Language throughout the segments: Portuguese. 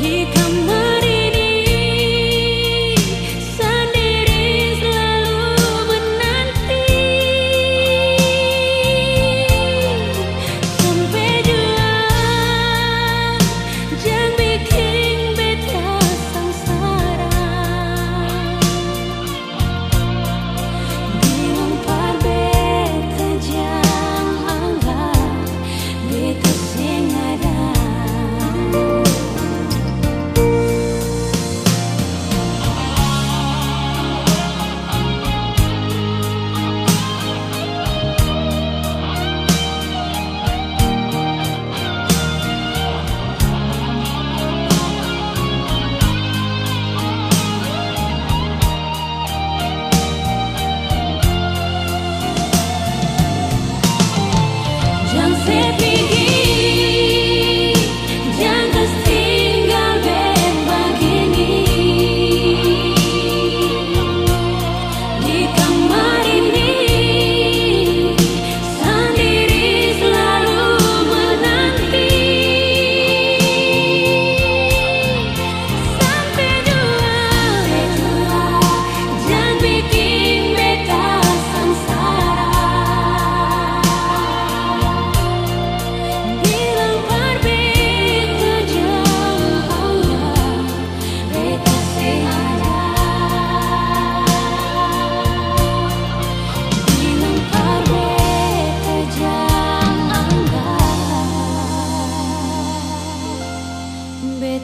He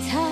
time